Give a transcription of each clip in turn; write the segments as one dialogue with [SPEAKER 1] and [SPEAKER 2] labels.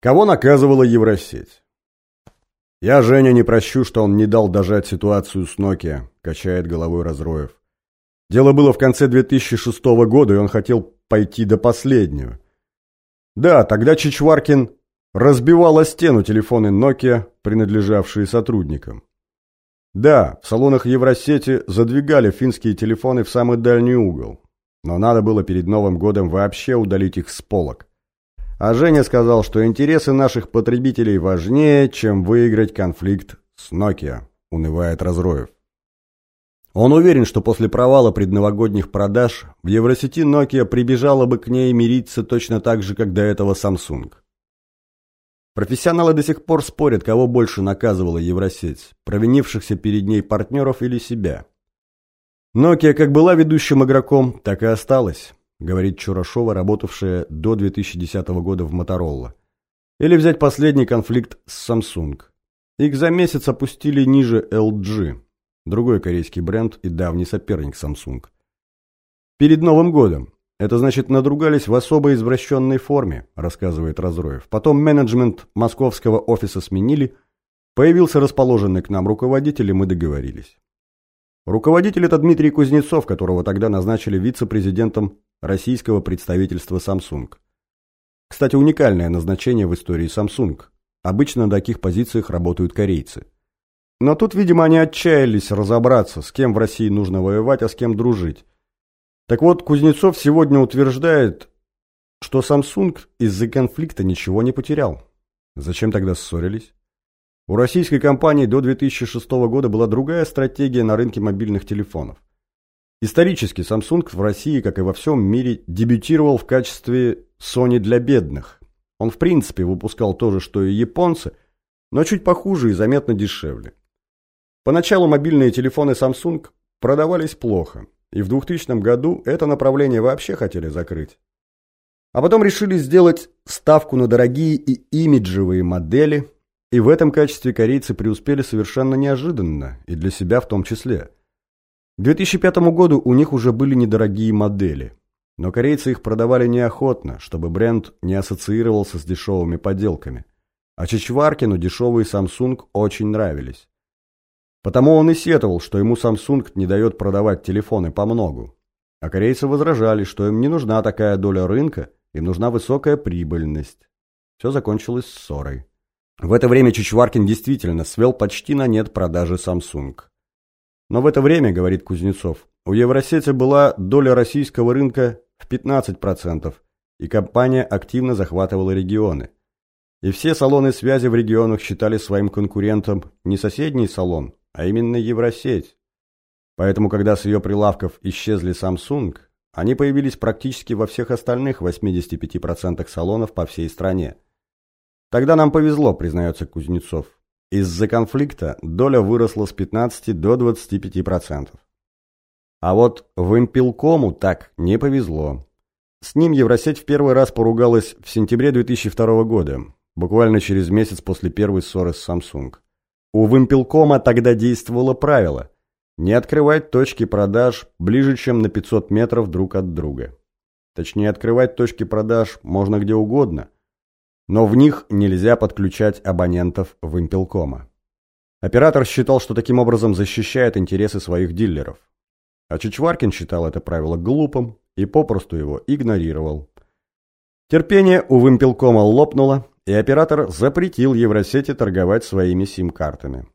[SPEAKER 1] Кого наказывала Евросеть? Я Женя не прощу, что он не дал дожать ситуацию с Nokia, качает головой Разроев. Дело было в конце 2006 года, и он хотел пойти до последнего. Да, тогда Чичваркин разбивал о стену телефоны Nokia, принадлежавшие сотрудникам. Да, в салонах Евросети задвигали финские телефоны в самый дальний угол, но надо было перед Новым годом вообще удалить их с полок. А Женя сказал, что интересы наших потребителей важнее, чем выиграть конфликт с Nokia, унывает Разроев. Он уверен, что после провала предновогодних продаж в Евросети Nokia прибежала бы к ней мириться точно так же, как до этого Samsung. Профессионалы до сих пор спорят, кого больше наказывала Евросеть, провинившихся перед ней партнеров или себя. Nokia как была ведущим игроком, так и осталась, говорит Чурашова, работавшая до 2010 года в Моторола. Или взять последний конфликт с Samsung. Их за месяц опустили ниже LG, другой корейский бренд и давний соперник Samsung. Перед Новым годом. Это значит, надругались в особо извращенной форме, рассказывает Разроев. Потом менеджмент московского офиса сменили, появился расположенный к нам руководитель, и мы договорились. Руководитель это Дмитрий Кузнецов, которого тогда назначили вице-президентом российского представительства Samsung. Кстати, уникальное назначение в истории Samsung. Обычно на таких позициях работают корейцы. Но тут, видимо, они отчаялись разобраться, с кем в России нужно воевать, а с кем дружить. Так вот, Кузнецов сегодня утверждает, что Samsung из-за конфликта ничего не потерял. Зачем тогда ссорились? У российской компании до 2006 года была другая стратегия на рынке мобильных телефонов. Исторически Samsung в России, как и во всем мире, дебютировал в качестве Sony для бедных. Он в принципе выпускал то же, что и японцы, но чуть похуже и заметно дешевле. Поначалу мобильные телефоны Samsung продавались плохо, и в 2000 году это направление вообще хотели закрыть. А потом решили сделать ставку на дорогие и имиджевые модели, и в этом качестве корейцы преуспели совершенно неожиданно, и для себя в том числе. К 2005 году у них уже были недорогие модели, но корейцы их продавали неохотно, чтобы бренд не ассоциировался с дешевыми подделками. А Чичваркину дешевые Samsung очень нравились. Потому он и сетовал, что ему Samsung не дает продавать телефоны по многу. А корейцы возражали, что им не нужна такая доля рынка, им нужна высокая прибыльность. Все закончилось ссорой. В это время Чичваркин действительно свел почти на нет продажи Samsung. Но в это время, говорит Кузнецов, у Евросети была доля российского рынка в 15%, и компания активно захватывала регионы. И все салоны связи в регионах считали своим конкурентом не соседний салон, а именно Евросеть. Поэтому, когда с ее прилавков исчезли Samsung, они появились практически во всех остальных 85% салонов по всей стране. Тогда нам повезло, признается Кузнецов. Из-за конфликта доля выросла с 15 до 25%. А вот в Импелкому так не повезло. С ним Евросеть в первый раз поругалась в сентябре 2002 года, буквально через месяц после первой ссоры с Samsung. У вымпелкома тогда действовало правило не открывать точки продаж ближе, чем на 500 метров друг от друга. Точнее, открывать точки продаж можно где угодно, но в них нельзя подключать абонентов вымпелкома. Оператор считал, что таким образом защищает интересы своих дилеров. А Чичваркин считал это правило глупым и попросту его игнорировал. Терпение у вымпелкома лопнуло, и оператор запретил Евросети торговать своими сим-картами.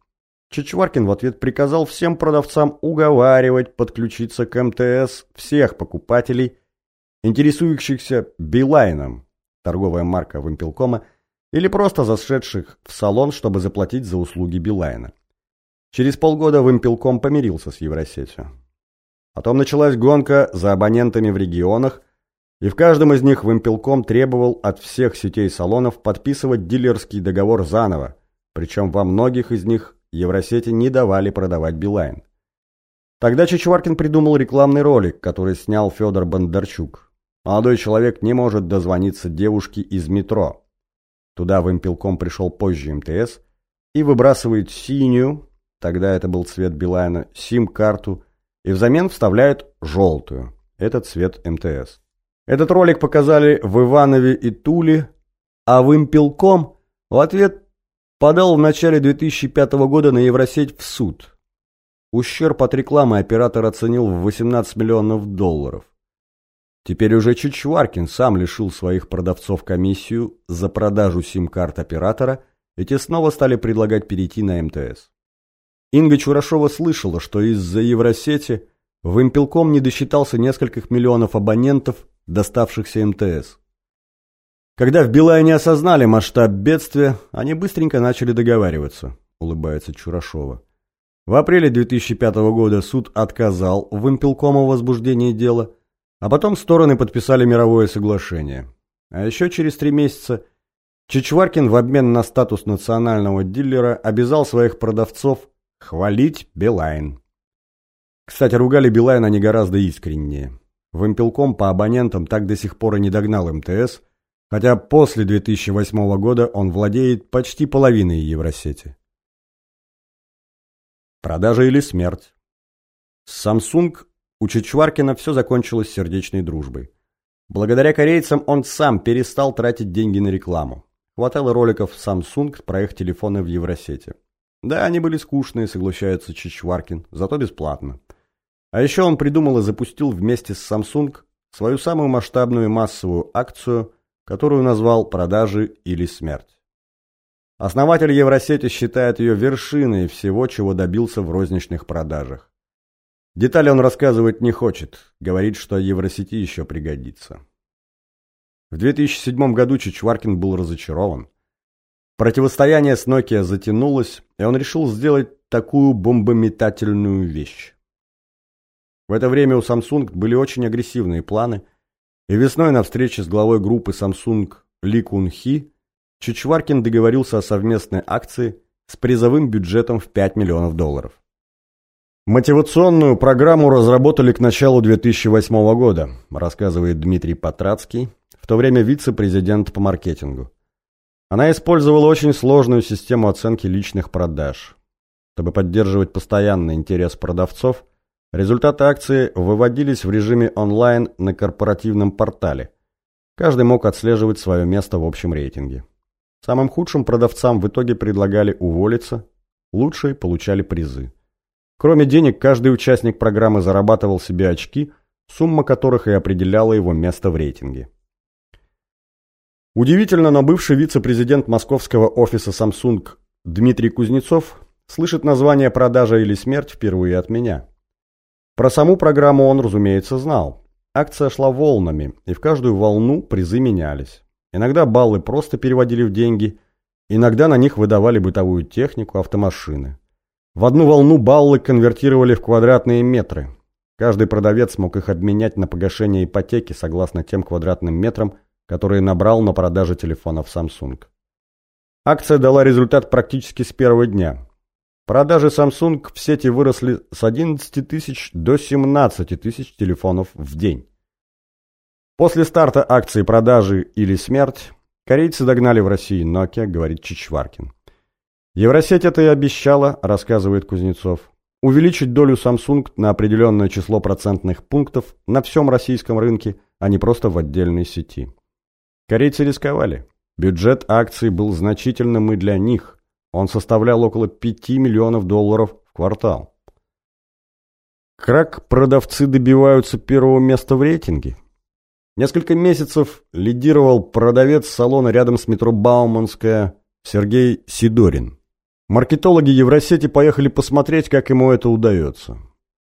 [SPEAKER 1] Чичваркин в ответ приказал всем продавцам уговаривать подключиться к МТС всех покупателей, интересующихся Билайном, торговая марка Вимпелкома, или просто зашедших в салон, чтобы заплатить за услуги Билайна. Через полгода Вимпелком помирился с Евросетью. Потом началась гонка за абонентами в регионах, и в каждом из них Вимпелком требовал от всех сетей салонов подписывать дилерский договор заново, причем во многих из них Евросети не давали продавать Билайн. Тогда Чичваркин придумал рекламный ролик, который снял Федор Бондарчук. Молодой человек не может дозвониться девушке из метро. Туда Вимпелком пришел позже МТС и выбрасывает синюю, тогда это был цвет Билайна, сим-карту, и взамен вставляет желтую, этот цвет МТС. Этот ролик показали в Иванове и Туле, а Вымпелком в ответ подал в начале 2005 года на Евросеть в суд. Ущерб от рекламы оператор оценил в 18 миллионов долларов. Теперь уже Чичваркин сам лишил своих продавцов комиссию за продажу сим-карт оператора, и те снова стали предлагать перейти на МТС. Инга Чурашова слышала, что из-за Евросети в импелком не досчитался нескольких миллионов абонентов, доставшихся МТС. Когда в Билайне осознали масштаб бедствия, они быстренько начали договариваться, улыбается Чурашова. В апреле 2005 года суд отказал в импелкому возбуждении дела – а потом стороны подписали мировое соглашение. А еще через три месяца Чичваркин в обмен на статус национального дилера обязал своих продавцов хвалить Билайн. Кстати, ругали Билайн они гораздо искреннее. Вымпелком по абонентам так до сих пор и не догнал МТС, хотя после 2008 года он владеет почти половиной Евросети. Продажа или смерть. Samsung у Чичваркина все закончилось сердечной дружбой. Благодаря корейцам он сам перестал тратить деньги на рекламу. Хватало роликов Samsung про их телефоны в Евросете. Да, они были скучные, соглашается Чичваркин, зато бесплатно. А еще он придумал и запустил вместе с Samsung свою самую масштабную массовую акцию, которую назвал «Продажи или смерть». Основатель Евросети считает ее вершиной всего, чего добился в розничных продажах. Детали он рассказывать не хочет, говорит, что Евросети еще пригодится. В 2007 году Чичваркин был разочарован. Противостояние с Nokia затянулось, и он решил сделать такую бомбометательную вещь. В это время у Samsung были очень агрессивные планы, и весной на встрече с главой группы Samsung Ли Кун Хи Чичваркин договорился о совместной акции с призовым бюджетом в 5 миллионов долларов. Мотивационную программу разработали к началу 2008 года, рассказывает Дмитрий Патрацкий, в то время вице-президент по маркетингу. Она использовала очень сложную систему оценки личных продаж. Чтобы поддерживать постоянный интерес продавцов, результаты акции выводились в режиме онлайн на корпоративном портале. Каждый мог отслеживать свое место в общем рейтинге. Самым худшим продавцам в итоге предлагали уволиться, лучшие получали призы. Кроме денег, каждый участник программы зарабатывал себе очки, сумма которых и определяла его место в рейтинге. Удивительно, но бывший вице-президент московского офиса Samsung Дмитрий Кузнецов слышит название «Продажа или смерть» впервые от меня. Про саму программу он, разумеется, знал. Акция шла волнами, и в каждую волну призы менялись. Иногда баллы просто переводили в деньги, иногда на них выдавали бытовую технику, автомашины. В одну волну баллы конвертировали в квадратные метры. Каждый продавец мог их обменять на погашение ипотеки согласно тем квадратным метрам, которые набрал на продаже телефонов Samsung. Акция дала результат практически с первого дня. Продажи Samsung в сети выросли с 11 тысяч до 17 тысяч телефонов в день. После старта акции продажи или смерть корейцы догнали в России Nokia, говорит Чичваркин. Евросеть это и обещала, рассказывает Кузнецов, увеличить долю Samsung на определенное число процентных пунктов на всем российском рынке, а не просто в отдельной сети. Корейцы рисковали. Бюджет акций был значительным и для них. Он составлял около 5 миллионов долларов в квартал. Как продавцы добиваются первого места в рейтинге? Несколько месяцев лидировал продавец салона рядом с метро Бауманская Сергей Сидорин. Маркетологи Евросети поехали посмотреть, как ему это удается.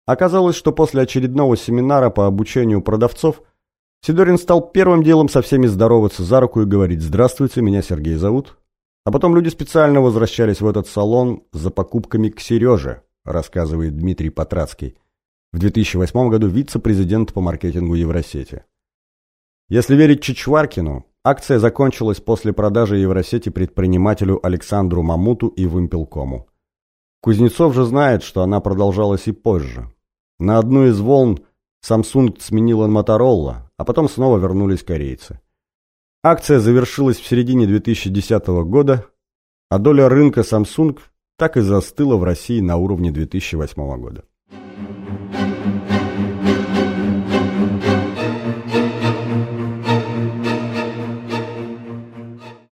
[SPEAKER 1] Оказалось, что после очередного семинара по обучению продавцов Сидорин стал первым делом со всеми здороваться за руку и говорить «Здравствуйте, меня Сергей зовут». А потом люди специально возвращались в этот салон за покупками к Сереже, рассказывает Дмитрий Патрацкий, в 2008 году вице-президент по маркетингу Евросети. Если верить Чичваркину, Акция закончилась после продажи Евросети предпринимателю Александру Мамуту и Вымпелкому. Кузнецов же знает, что она продолжалась и позже. На одну из волн Samsung сменила Motorola, а потом снова вернулись корейцы. Акция завершилась в середине 2010 года, а доля рынка Samsung так и застыла в России на уровне 2008 года.